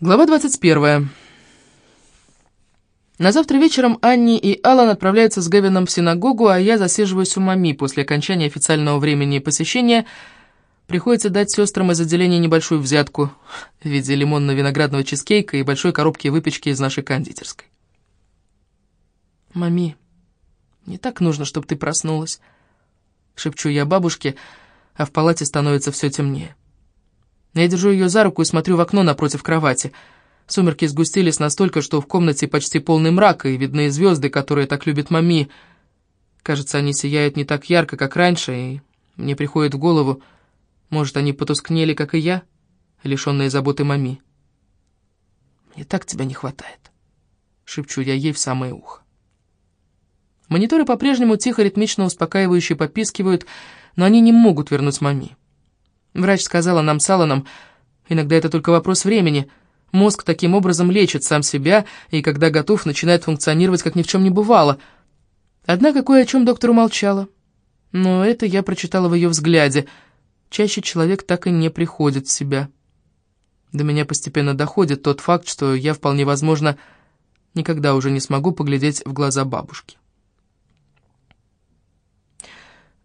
Глава 21. На завтра вечером Анни и Алан отправляются с Гевином в синагогу, а я засиживаюсь у мами после окончания официального времени посещения. Приходится дать сестрам из отделения небольшую взятку в виде лимонно-виноградного чизкейка и большой коробки выпечки из нашей кондитерской. «Мами, не так нужно, чтобы ты проснулась», — шепчу я бабушке, а в палате становится все темнее. Я держу ее за руку и смотрю в окно напротив кровати. Сумерки сгустились настолько, что в комнате почти полный мрак, и видны звезды, которые так любит мами. Кажется, они сияют не так ярко, как раньше, и мне приходит в голову, может, они потускнели, как и я, лишенные заботы мами. «Мне так тебя не хватает», — шепчу я ей в самое ухо. Мониторы по-прежнему тихо, ритмично, успокаивающе попискивают, но они не могут вернуть мами. Врач сказала нам с Алланом, иногда это только вопрос времени. Мозг таким образом лечит сам себя, и когда готов, начинает функционировать, как ни в чем не бывало. Однако кое о чем доктор умолчала. Но это я прочитала в ее взгляде. Чаще человек так и не приходит в себя. До меня постепенно доходит тот факт, что я, вполне возможно, никогда уже не смогу поглядеть в глаза бабушки.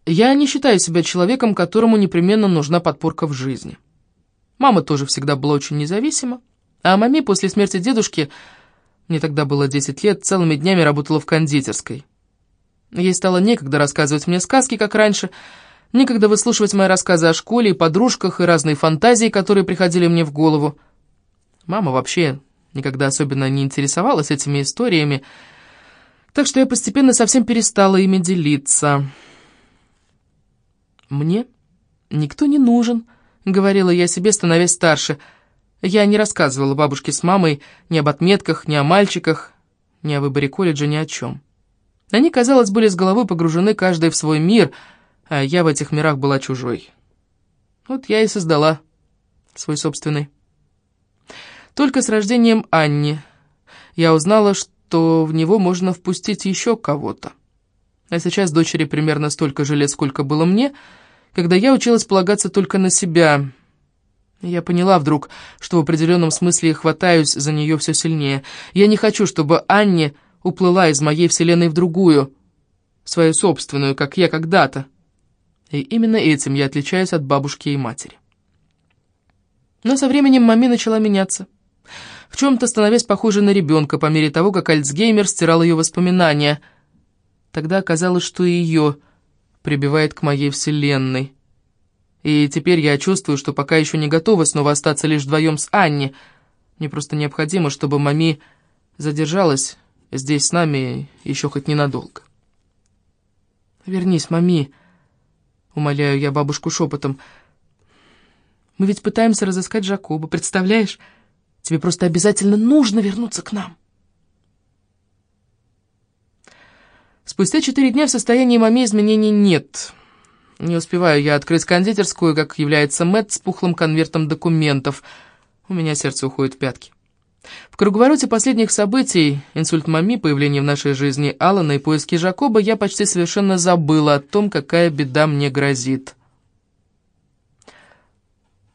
Я не считаю себя человеком, которому непременно нужна подпорка в жизни. Мама тоже всегда была очень независима, а маме после смерти дедушки, мне тогда было 10 лет, целыми днями работала в кондитерской. Ей стало некогда рассказывать мне сказки, как раньше, некогда выслушивать мои рассказы о школе и подружках и разные фантазии, которые приходили мне в голову. Мама вообще никогда особенно не интересовалась этими историями, так что я постепенно совсем перестала ими делиться». «Мне никто не нужен», — говорила я себе, становясь старше. Я не рассказывала бабушке с мамой ни об отметках, ни о мальчиках, ни о выборе колледжа, ни о чем. Они, казалось, были с головой погружены каждый в свой мир, а я в этих мирах была чужой. Вот я и создала свой собственный. Только с рождением Анни я узнала, что в него можно впустить еще кого-то. А сейчас дочери примерно столько же лет, сколько было мне — когда я училась полагаться только на себя. Я поняла вдруг, что в определенном смысле хватаюсь за нее все сильнее. Я не хочу, чтобы Анне уплыла из моей вселенной в другую, свою собственную, как я когда-то. И именно этим я отличаюсь от бабушки и матери. Но со временем маме начала меняться. В чем-то становясь похожей на ребенка по мере того, как Альцгеймер стирал ее воспоминания. Тогда оказалось, что и ее прибивает к моей вселенной. И теперь я чувствую, что пока еще не готова снова остаться лишь вдвоем с Анни. Мне просто необходимо, чтобы мами задержалась здесь с нами еще хоть ненадолго. «Вернись, мами», — умоляю я бабушку шепотом. «Мы ведь пытаемся разыскать Жакоба, представляешь? Тебе просто обязательно нужно вернуться к нам». Спустя четыре дня в состоянии маме изменений нет. Не успеваю я открыть кондитерскую, как является Мэтт с пухлым конвертом документов. У меня сердце уходит в пятки. В круговороте последних событий, инсульт мами, появление в нашей жизни Алана и поиски Жакоба, я почти совершенно забыла о том, какая беда мне грозит.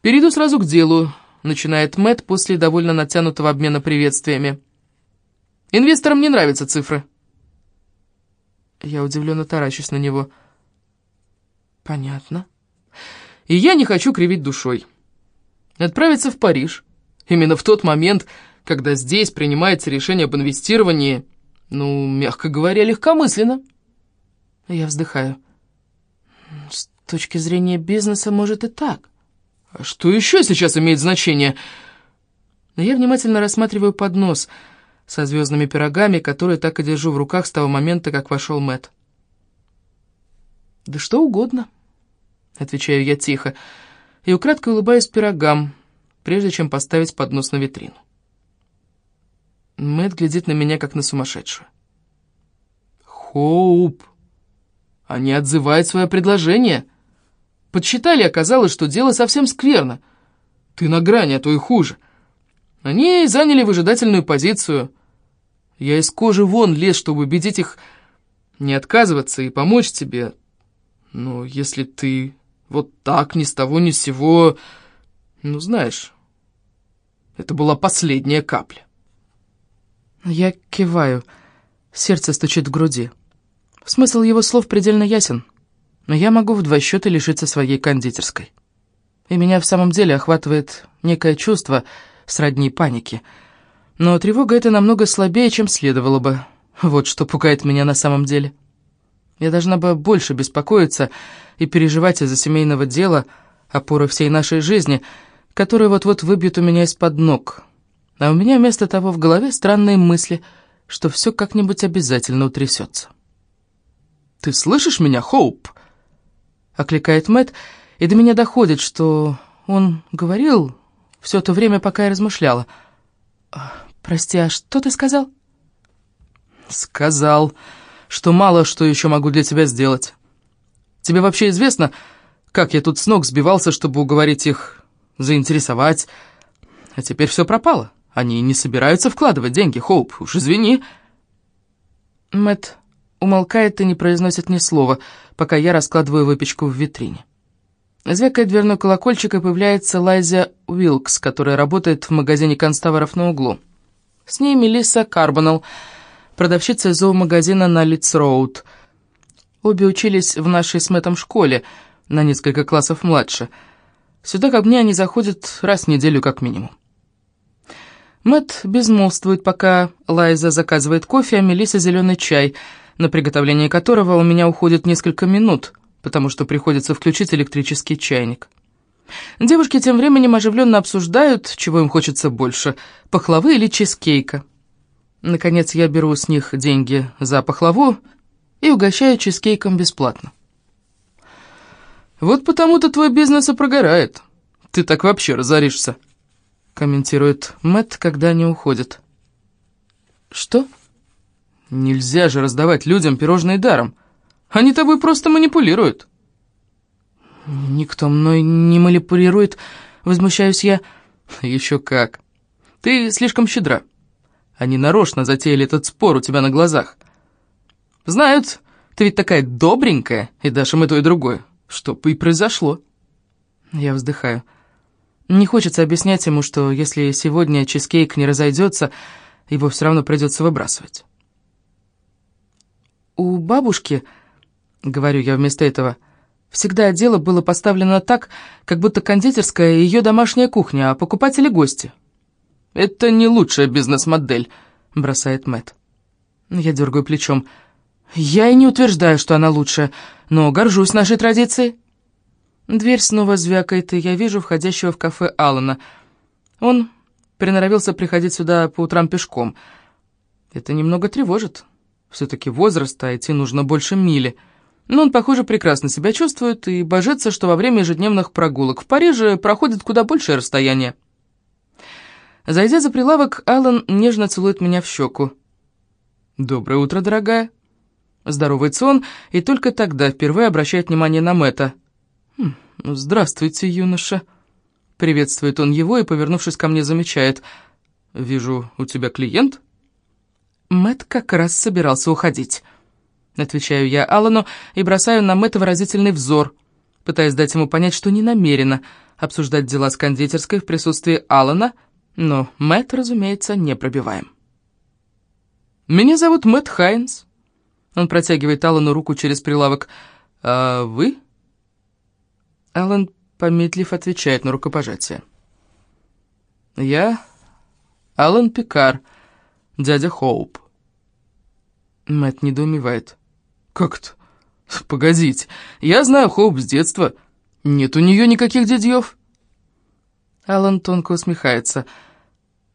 «Перейду сразу к делу», — начинает Мэтт после довольно натянутого обмена приветствиями. «Инвесторам не нравятся цифры». Я удивленно таращусь на него. Понятно. И я не хочу кривить душой. Отправиться в Париж. Именно в тот момент, когда здесь принимается решение об инвестировании, ну, мягко говоря, легкомысленно. Я вздыхаю. С точки зрения бизнеса, может и так. А что еще сейчас имеет значение? Я внимательно рассматриваю поднос — со звездными пирогами, которые так и держу в руках с того момента, как вошел Мэт. «Да что угодно», — отвечаю я тихо, и украдкой улыбаюсь пирогам, прежде чем поставить поднос на витрину. Мэт глядит на меня, как на сумасшедшую. «Хоуп! Они отзывают свое предложение. Подсчитали, оказалось, что дело совсем скверно. Ты на грани, а то и хуже. Они заняли выжидательную позицию. Я из кожи вон лез, чтобы убедить их не отказываться и помочь тебе. Но если ты вот так, ни с того, ни с сего... Ну, знаешь, Это была последняя капля. Я киваю. Сердце стучит в груди. Смысл его слов предельно ясен. Но я могу в два счета лишиться своей кондитерской. И меня в самом деле охватывает некое чувство сродни паники. Но тревога эта намного слабее, чем следовало бы. Вот что пугает меня на самом деле. Я должна бы больше беспокоиться и переживать из-за семейного дела, опоры всей нашей жизни, которые вот-вот выбьют у меня из-под ног. А у меня вместо того в голове странные мысли, что все как-нибудь обязательно утрясется. «Ты слышишь меня, Хоуп?» — окликает Мэтт, и до меня доходит, что он говорил все то время, пока я размышляла. «Прости, а что ты сказал?» «Сказал, что мало что еще могу для тебя сделать. Тебе вообще известно, как я тут с ног сбивался, чтобы уговорить их заинтересовать? А теперь все пропало. Они не собираются вкладывать деньги, Хоуп, уж извини». Мэт умолкает и не произносит ни слова, пока я раскладываю выпечку в витрине. Звякает дверной колокольчик, и появляется Лайза Уилкс, которая работает в магазине конставоров на углу. С ней Мелисса Карбонелл, продавщица зоомагазина на Литц-Роуд. Обе учились в нашей с Мэттом школе, на несколько классов младше. Сюда ко мне они заходят раз в неделю как минимум. Мэтт безмолвствует, пока Лайза заказывает кофе, а Мелисса зеленый чай, на приготовление которого у меня уходит несколько минут, потому что приходится включить электрический чайник. Девушки тем временем оживленно обсуждают, чего им хочется больше, пахлавы или чизкейка. Наконец я беру с них деньги за пахлаву и угощаю чизкейком бесплатно. «Вот потому-то твой бизнес и прогорает. Ты так вообще разоришься», — комментирует Мэтт, когда они уходят. «Что?» «Нельзя же раздавать людям пирожные даром. Они тобой просто манипулируют». «Никто мной не манипулирует», — возмущаюсь я. «Еще как. Ты слишком щедра». Они нарочно затеяли этот спор у тебя на глазах. Знают, ты ведь такая добренькая, и дашь им и то, и другое. Что бы и произошло. Я вздыхаю. Не хочется объяснять ему, что если сегодня чизкейк не разойдется, его все равно придется выбрасывать. «У бабушки, — говорю я вместо этого, — всегда дело было поставлено так, как будто кондитерская и ее домашняя кухня, а покупатели — гости. «Это не лучшая бизнес-модель», — бросает Мэт. Я дергаю плечом. «Я и не утверждаю, что она лучшая, но горжусь нашей традицией». Дверь снова звякает, и я вижу входящего в кафе Алана. Он приноровился приходить сюда по утрам пешком. Это немного тревожит. Все-таки возраст, а идти нужно больше мили. Но он, похоже, прекрасно себя чувствует и божится, что во время ежедневных прогулок в Париже проходит куда большее расстояние. Зайдя за прилавок, Алан нежно целует меня в щеку. «Доброе утро, дорогая». Здоровается он, и только тогда впервые обращает внимание на Мэтта. «Хм, «Здравствуйте, юноша». Приветствует он его и, повернувшись ко мне, замечает. «Вижу, у тебя клиент?» Мэт как раз собирался уходить. Отвечаю я Алану и бросаю на Мэтта выразительный взор, пытаясь дать ему понять, что не намерена обсуждать дела с кондитерской в присутствии Алана — но Мэтт, разумеется, не пробиваем. «Меня зовут Мэтт Хайнс». Он протягивает Аллану руку через прилавок. «А вы?» Аллан, помедлив, отвечает на рукопожатие. «Я Аллан Пикар, дядя Хоуп». Мэтт недоумевает. «Как это? Погодите, я знаю Хоуп с детства. Нет у нее никаких дядьев». Аллан тонко усмехается.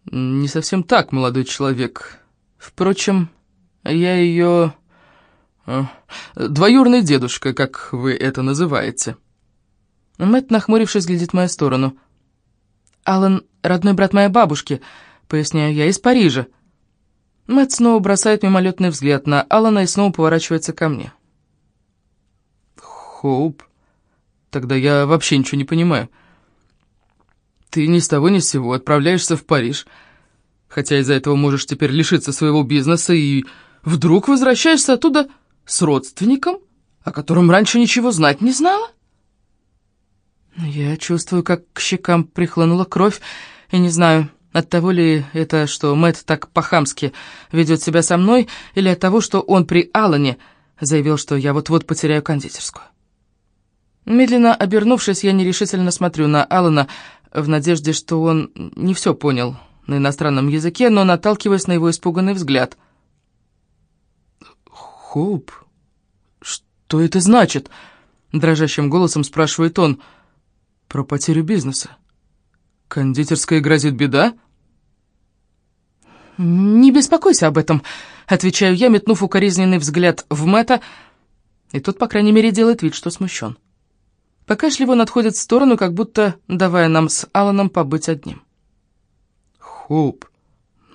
«Я «Не совсем так, молодой человек. Впрочем, я ее... Э, двоюрный дедушка, как вы это называете». Мэтт, нахмурившись, глядит в мою сторону. «Алан — родной брат моей бабушки», — поясняю я, — «из Парижа». Мэтт снова бросает мимолетный взгляд на Алана и снова поворачивается ко мне. «Хоуп, тогда я вообще ничего не понимаю». Ты ни с того ни с сего отправляешься в Париж, хотя из-за этого можешь теперь лишиться своего бизнеса, и вдруг возвращаешься оттуда с родственником, о котором раньше ничего знать не знала? Я чувствую, как к щекам прихлынула кровь, и не знаю, От того ли это, что Мэтт так по-хамски ведет себя со мной, или от того, что он при Аллане заявил, что я вот-вот потеряю кондитерскую? Медленно обернувшись, я нерешительно смотрю на Алана в надежде, что он не все понял на иностранном языке, но наталкиваясь на его испуганный взгляд. «Хоуп, что это значит?» — дрожащим голосом спрашивает он. «Про потерю бизнеса. Кондитерская грозит беда?» «Не беспокойся об этом», — отвечаю я, метнув укоризненный взгляд в Мэтта, и тот, по крайней мере, делает вид, что смущен. Покашливо он отходит в сторону, как будто давая нам с Аланом побыть одним. «Хоуп,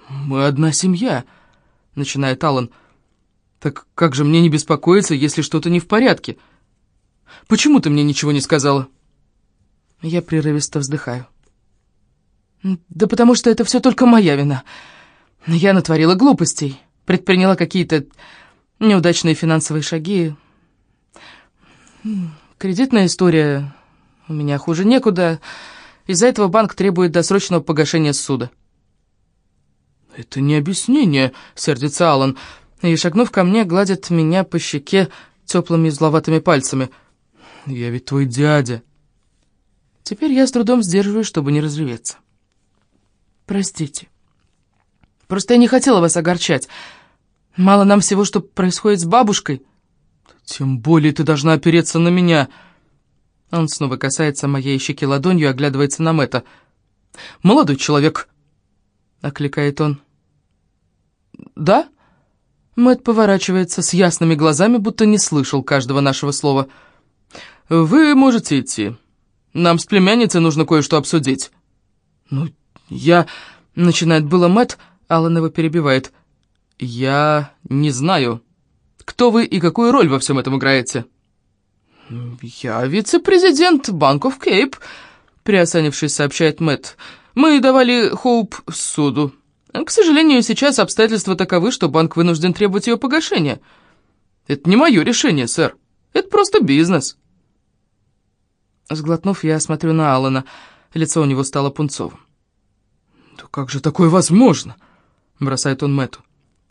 мы одна семья», — начинает Алан. «Так как же мне не беспокоиться, если что-то не в порядке? Почему ты мне ничего не сказала?» Я прерывисто вздыхаю. «Да потому что это все только моя вина. Я натворила глупостей, предприняла какие-то неудачные финансовые шаги. Кредитная история у меня хуже некуда. Из-за этого банк требует досрочного погашения суда». «Это не объяснение», — сердится Алан, и, шагнув ко мне, гладит меня по щеке теплыми зловатыми пальцами. «Я ведь твой дядя». Теперь я с трудом сдерживаюсь, чтобы не разреветься. «Простите. Просто я не хотела вас огорчать. Мало нам всего, что происходит с бабушкой». «Тем более ты должна опереться на меня». Он снова касается моей щеки ладонью и оглядывается на Мэтта. «Молодой человек», — окликает он. «Да?» Мэтт поворачивается с ясными глазами, будто не слышал каждого нашего слова. «Вы можете идти. Нам с племянницей нужно кое-что обсудить». «Ну, я...» — начинает было Мэтт, Аллан его перебивает. «Я не знаю, кто вы и какую роль во всем этом играете». «Я вице-президент Банков Кейп», — приосанившись, сообщает Мэтт. «Мы давали Хоуп суду». К сожалению, сейчас обстоятельства таковы, что банк вынужден требовать ее погашения. Это не мое решение, сэр. Это просто бизнес. Сглотнув, я смотрю на Алана. Лицо у него стало пунцовым. «Да как же такое возможно?» — бросает он Мэтту.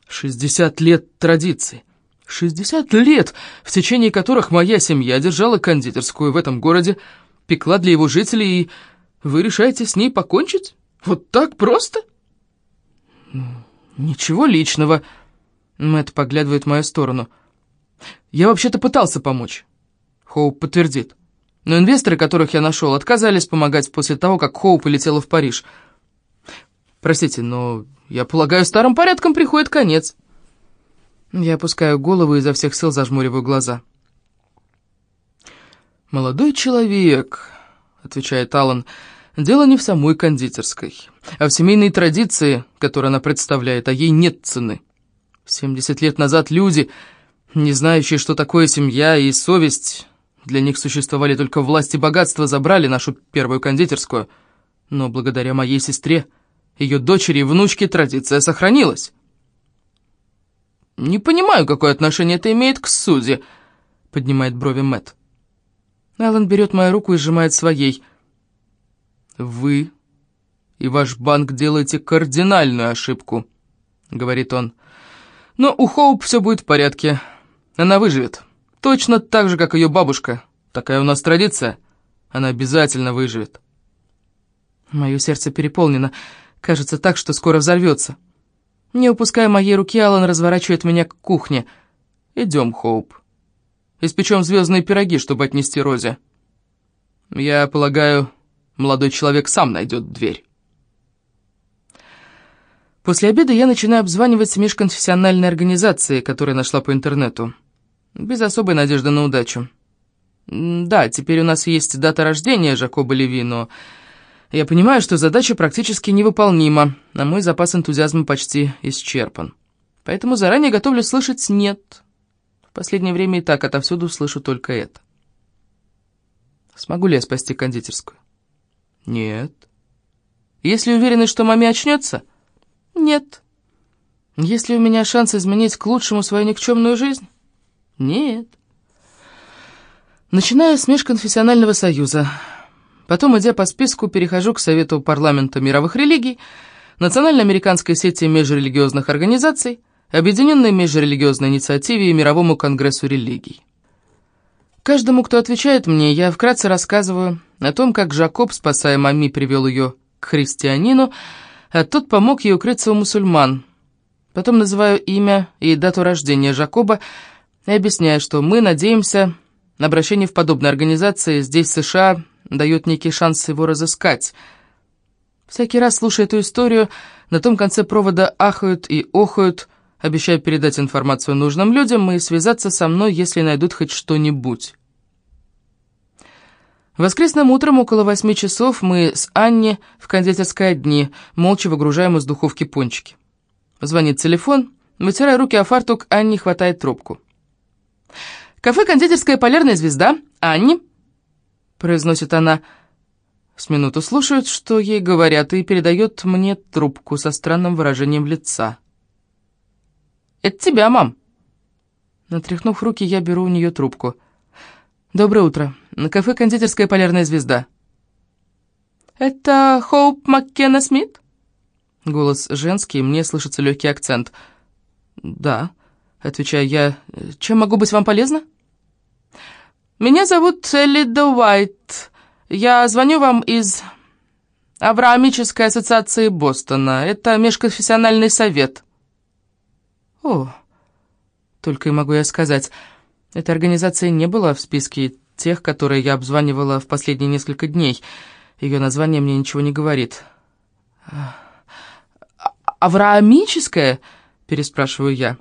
«Шестьдесят лет традиций. Шестьдесят лет, в течение которых моя семья держала кондитерскую в этом городе, пекла для его жителей, и вы решаете с ней покончить? Вот так просто?» «Ничего личного», — Мэтт поглядывает в мою сторону. «Я вообще-то пытался помочь», — Хоуп подтвердит. «Но инвесторы, которых я нашел, отказались помогать после того, как Хоуп улетела в Париж. Простите, но, я полагаю, старым порядком приходит конец». Я опускаю голову и изо всех сил зажмуриваю глаза. «Молодой человек», — отвечает Аллан, — Дело не в самой кондитерской, а в семейной традиции, которую она представляет, а ей нет цены. 70 лет назад люди, не знающие, что такое семья и совесть, для них существовали только власть и богатство, забрали нашу первую кондитерскую. Но благодаря моей сестре, ее дочери и внучке традиция сохранилась. «Не понимаю, какое отношение это имеет к Сузи», — поднимает брови Мэтт. Алан берет мою руку и сжимает своей — «Вы и ваш банк делаете кардинальную ошибку», — говорит он. «Но у Хоуп все будет в порядке. Она выживет. Точно так же, как ее бабушка. Такая у нас традиция. Она обязательно выживет». Мое сердце переполнено. Кажется так, что скоро взорвется. Не упуская моей руки, Алан разворачивает меня к кухне. «Идем, Хоуп. Испечем звездные пироги, чтобы отнести Розе. Я полагаю, Молодой человек сам найдет дверь. После обеда я начинаю обзванивать межконфессиональные организации, которые нашла по интернету. Без особой надежды на удачу. Да, теперь у нас есть дата рождения Жакоба Леви, но я понимаю, что задача практически невыполнима, а мой запас энтузиазма почти исчерпан. Поэтому заранее готовлю слышать «нет». В последнее время и так отовсюду слышу только это. Смогу ли я спасти кондитерскую? Нет. Если уверены, что маме очнется? Нет. Если у меня шанс изменить к лучшему свою никчемную жизнь? Нет. Начинаю с межконфессионального союза. Потом, идя по списку, перехожу к Совету парламента мировых религий, Национально-американской сети межрелигиозных организаций, Объединенной межрелигиозной инициативе и Мировому конгрессу религий. Каждому, кто отвечает мне, я вкратце рассказываю о том, как Жакоб, спасая Мами, привел ее к христианину, а тот помог ей укрыться у мусульман. Потом называю имя и дату рождения Жакоба и объясняю, что мы надеемся на обращение в подобной организации здесь, в США, дает некий шанс его разыскать. Всякий раз, слушая эту историю, на том конце провода ахают и охают, обещая передать информацию нужным людям и связаться со мной, если найдут хоть что-нибудь. Воскресным утром около восьми часов мы с Анни в кондитерской одни, молча выгружаем из духовки пончики. Звонит телефон, вытирая руки о фартук, Анни хватает трубку. «Кафе «Кондитерская полярная звезда», Анни», — произносит она, с минуту слушает, что ей говорят, и передает мне трубку со странным выражением лица. «Это тебя, мам!» Натряхнув руки, я беру у нее трубку. «Доброе утро. На кафе «Кондитерская полярная звезда». «Это Хоуп Маккена Смит?» Голос женский, мне слышится легкий акцент. «Да», — отвечаю я. «Чем могу быть вам полезна?» «Меня зовут Элида Уайт. Я звоню вам из Авраамической ассоциации Бостона. Это межконфессиональный совет». «О, только и могу я сказать. Эта организация не была в списке тех, которые я обзванивала в последние несколько дней. Ее название мне ничего не говорит». А, «Авраамическая?» — переспрашиваю я.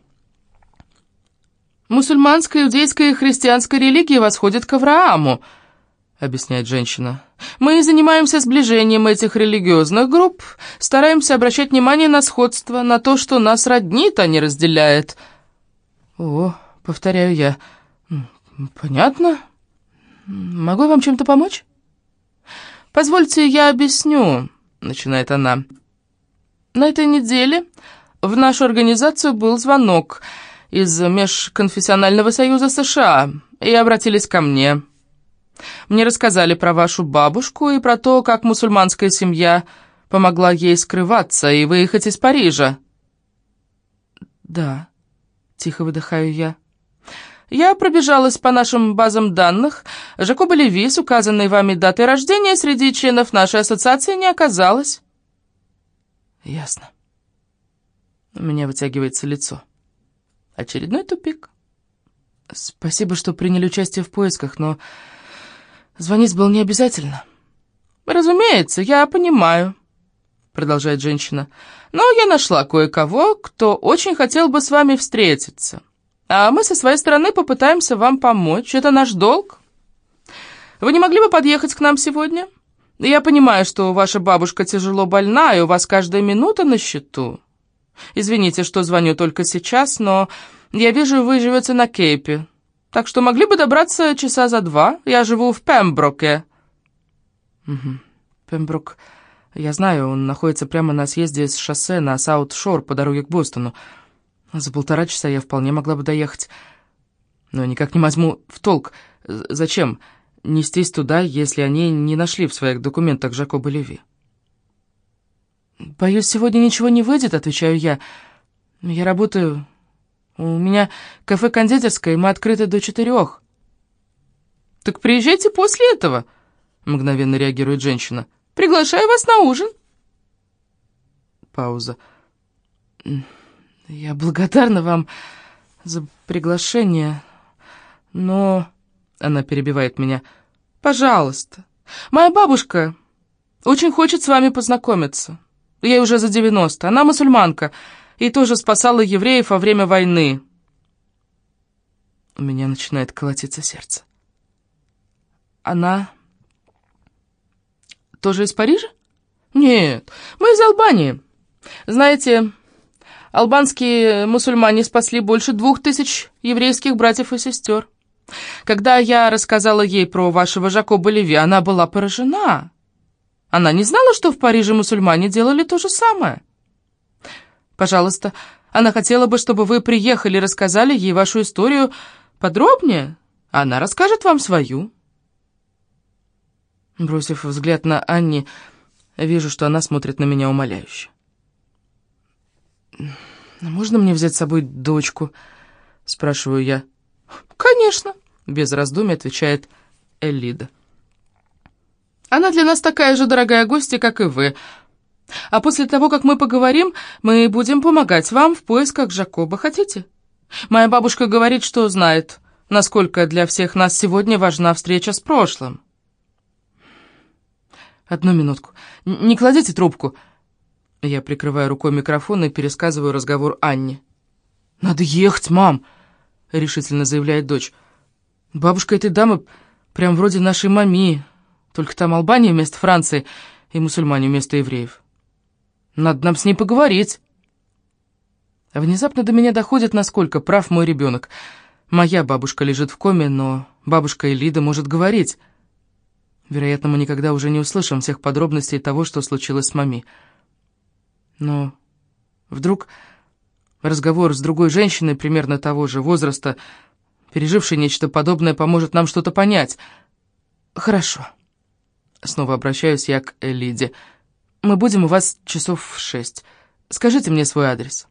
«Мусульманская, иудейская и христианская религия восходят к Аврааму», — объясняет женщина. «Мы занимаемся сближением этих религиозных групп, стараемся обращать внимание на сходство, на то, что нас роднит, а не разделяет». «О, повторяю я, понятно. Могу вам чем-то помочь?» «Позвольте, я объясню», — начинает она. «На этой неделе в нашу организацию был звонок из Межконфессионального союза США и обратились ко мне». Мне рассказали про вашу бабушку и про то, как мусульманская семья помогла ей скрываться и выехать из Парижа». «Да», — тихо выдыхаю я. «Я пробежалась по нашим базам данных. Жакоба Леви с указанной вами датой рождения среди членов нашей ассоциации не оказалось». «Ясно». У меня вытягивается лицо. Очередной тупик. «Спасибо, что приняли участие в поисках, но...» Звонить было не обязательно. «Разумеется, я понимаю», — продолжает женщина. «Но я нашла кое-кого, кто очень хотел бы с вами встретиться. А мы со своей стороны попытаемся вам помочь. Это наш долг. Вы не могли бы подъехать к нам сегодня? Я понимаю, что ваша бабушка тяжело больна, и у вас каждая минута на счету. Извините, что звоню только сейчас, но я вижу, вы живете на Кейпе». Так что могли бы добраться часа за два. Я живу в Пемброке». «Угу. Пемброк, я знаю, он находится прямо на съезде с шоссе на Саут-Шор по дороге к Бостону. За полтора часа я вполне могла бы доехать. Но никак не возьму в толк. Зачем нестись туда, если они не нашли в своих документах Жакоба Леви?» «Боюсь, сегодня ничего не выйдет», — отвечаю я. «Я работаю у меня кафе-кондитерское, мы открыты до четырех». «Так приезжайте после этого», — мгновенно реагирует женщина. «Приглашаю вас на ужин». Пауза. «Я благодарна вам за приглашение, но...» Она перебивает меня. «Пожалуйста. Моя бабушка очень хочет с вами познакомиться. Ей уже за девяносто. Она мусульманка и тоже спасала евреев во время войны. У меня начинает колотиться сердце. Она тоже из Парижа? Нет, мы из Албании. Знаете, албанские мусульмане спасли больше двух тысяч еврейских братьев и сестер. Когда я рассказала ей про вашего Жакоба Леви, она была поражена. Она не знала, что в Париже мусульмане делали то же самое. Пожалуйста, она хотела бы, чтобы вы приехали и рассказали ей вашу историю подробнее. Она расскажет вам свою». Бросив взгляд на Анни, вижу, что она смотрит на меня умоляюще. «Можно мне взять с собой дочку?» — спрашиваю я. «Конечно», — без раздумий отвечает Элида. «Она для нас такая же дорогая гостья, как и вы. А после того, как мы поговорим, мы будем помогать вам в поисках Жакоба. Хотите? Моя бабушка говорит, что знает, насколько для всех нас сегодня важна встреча с прошлым». «Одну минутку. Не кладите трубку». Я прикрываю рукой микрофон и пересказываю разговор Анне. «Надо ехать, мам!» — решительно заявляет дочь. «Бабушка этой дамы прям вроде нашей мами, только там Албания вместо Франции и мусульмане вместо евреев. Надо нам с ней поговорить». Внезапно до меня доходит, насколько прав мой ребенок. Моя бабушка лежит в коме, но бабушка Элида может говорить. Вероятно, мы никогда уже не услышим всех подробностей того, что случилось с мами. Но вдруг разговор с другой женщиной примерно того же возраста, пережившей нечто подобное, поможет нам что-то понять. Хорошо. Снова обращаюсь я к Элиде. Мы будем у вас часов в шесть. Скажите мне свой адрес.